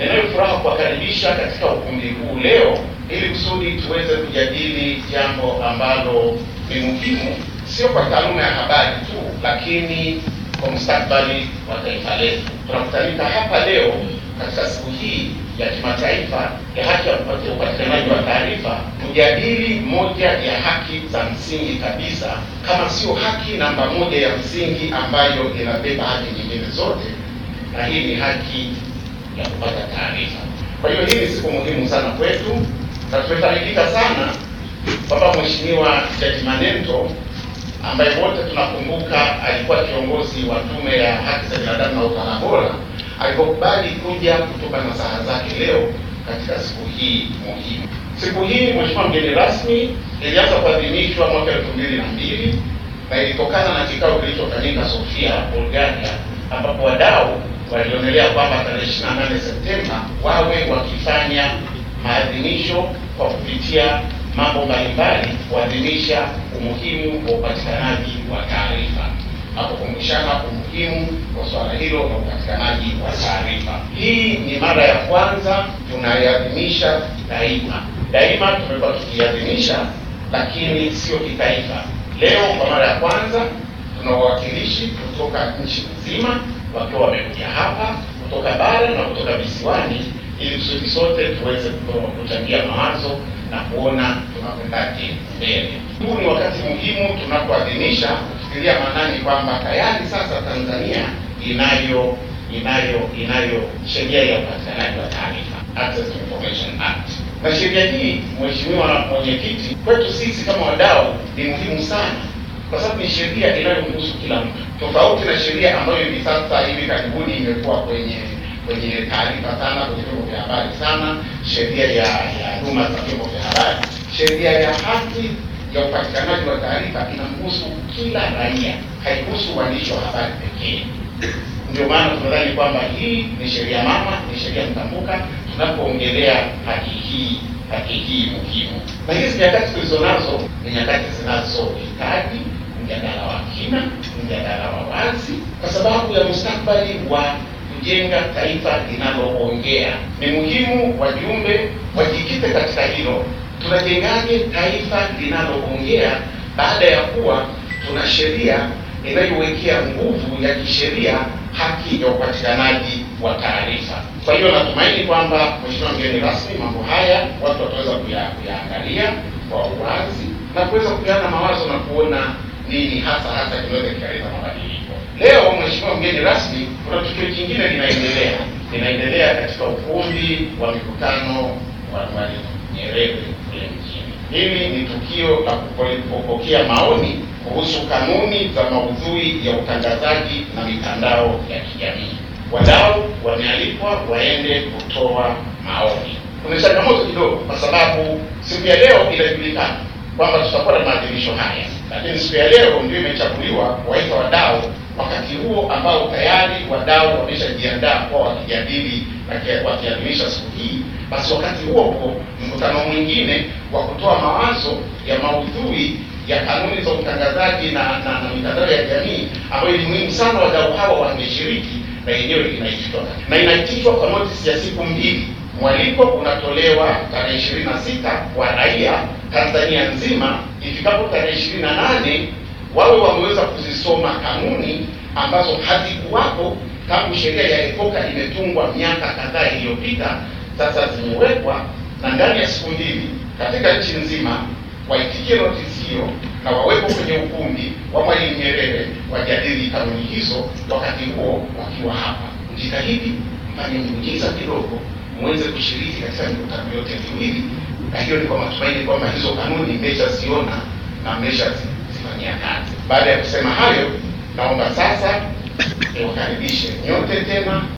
Ninayo furaha kuwakaribisha katika ukumbi huu leo ili kusudi tuweze kujadili jambo ambalo ni muhimu, sio kwa taaluma ya habari tu, lakini kwa mustakabali wa taifa letu. Tunakutanika hapa leo katika siku hii ya kimataifa ya haki ya upatikanaji wa taarifa kujadili moja ya haki za msingi kabisa, kama sio haki namba moja ya msingi ambayo inabeba haki nyingine zote, na hii ni haki ya kupata taarifa. Kwa hiyo hii ni siku muhimu sana kwetu, na tumefarijika sana kwamba Mheshimiwa Jaji Manento ambaye wote tunakumbuka alikuwa kiongozi wa Tume ya Haki za Binadamu na Utawala Bora alipokubali kuja kutoka nasaha zake leo katika siku hii muhimu. Siku hii Mheshimiwa mgeni rasmi, ilianza kuadhimishwa mwaka elfu mbili na mbili na ilitokana na kikao kilichofanyika Sofia, Bulgaria, ambapo wadau walionelea kwamba tarehe 28 Septemba wawe wakifanya maadhimisho kwa kupitia mambo mbalimbali kuadhimisha umuhimu wa upatikanaji wa taarifa na kukumbushana umuhimu wa swala hilo na upatikanaji wa taarifa. Hii ni mara ya kwanza tunaiadhimisha daima. Daima tumekuwa tukiadhimisha, lakini sio kitaifa. Leo kwa mara ya kwanza tuna wawakilishi kutoka nchi nzima wakiwa wamekuja hapa kutoka bara na kutoka visiwani, ili kusudi sote tuweze kuchangia mawazo na kuona tunakwendaje mbele. Huu ni wakati muhimu tunapoadhimisha kufikiria maanani kwamba tayari sasa Tanzania inayo inayo inayo sheria ya upatikanaji wa taarifa, Access to Information Act, na sheria hii, Mheshimiwa Mwenyekiti, kwetu sisi kama wadau ni muhimu sana kwa sababu ni sheria inayomhusu kila mtu, tofauti na sheria ambayo hivi sasa hivi karibuni imekuwa kwenye kwenye taarifa sana, kwenye vyombo vya habari sana, sheria ya ya huduma za vyombo vya habari. Sheria ya haki ya upatikanaji wa taarifa inamhusu kila raia, haihusu waandishi wa habari pekee. Ndio maana tunadhani kwamba hii ni sheria mama, ni sheria mtambuka tunapoongelea haki hii haki hii muhimu, na hizi nyakati tulizo nazo ni nyakati zinazohitaji mjadala wa kina, mjadala wa wazi, kwa sababu ya mustakabali wa kujenga taifa linaloongea. Ni muhimu wajumbe wajikite katika hilo. Tunajengaje taifa linaloongea baada ya kuwa tuna sheria inayowekea nguvu ya kisheria haki ya upatikanaji wa taarifa. Kwa hiyo natumaini kwamba Mheshimiwa mgeni rasmi, mambo haya watu wataweza kuyaangalia kwa uwazi na kuweza kupeana mawazo na kuona nini hasa hasa kinaweza kikaleta mabadiliko. Leo Mheshimiwa mgeni rasmi, kuna tukio jingine linaendelea linaendelea katika ukumbi wa mikutano wa Mwalimu Nyerere kule mjini. Hili ni tukio la kupokea maoni kuhusu kanuni za maudhui ya utangazaji na mitandao ya kijamii. Wadau wamealikwa waende kutoa maoni. Kuna changamoto kidogo, kwa sababu siku ya leo inajulikana kwamba tutakuwa na maadhimisho haya, lakini siku ya leo ndio imechaguliwa kuwaita wadau, wakati huo ambao tayari wadau wameshajiandaa kwa wakijadili na wakiadhimisha siku hii. Basi wakati huo huo mkutano mwingine wa kutoa mawazo ya maudhui ya kanuni za utangazaji na na, na mitandao ya jamii ambayo ni muhimu sana, wadau hawa wangeshiriki, na yenyewe inaitishwa na inaitishwa kwa notisi ya siku mbili. Mwaliko unatolewa tarehe ishirini na sita kwa raia Tanzania nzima. Ifikapo tarehe ishirini na nane wawe wameweza kuzisoma kanuni ambazo hazikuwapo tangu sheria ya epoka imetungwa miaka kadhaa iliyopita. Sasa zimewekwa na ndani ya siku mbili katika nchi nzima waitikie notisi hiyo na wawepo kwenye ukumbi wa Mwalimu Nyerere wajadili kanuni hizo, wakati huo wakiwa hapa. Mjitahidi mfanye muujiza kidogo, muweze kushiriki katika mikutano yote miwili, hiyo ni kwa matumaini kwamba hizo kanuni mmeshaziona na mmeshazifanyia kazi. Baada ya kusema hayo, naomba sasa niwakaribishe nyote tena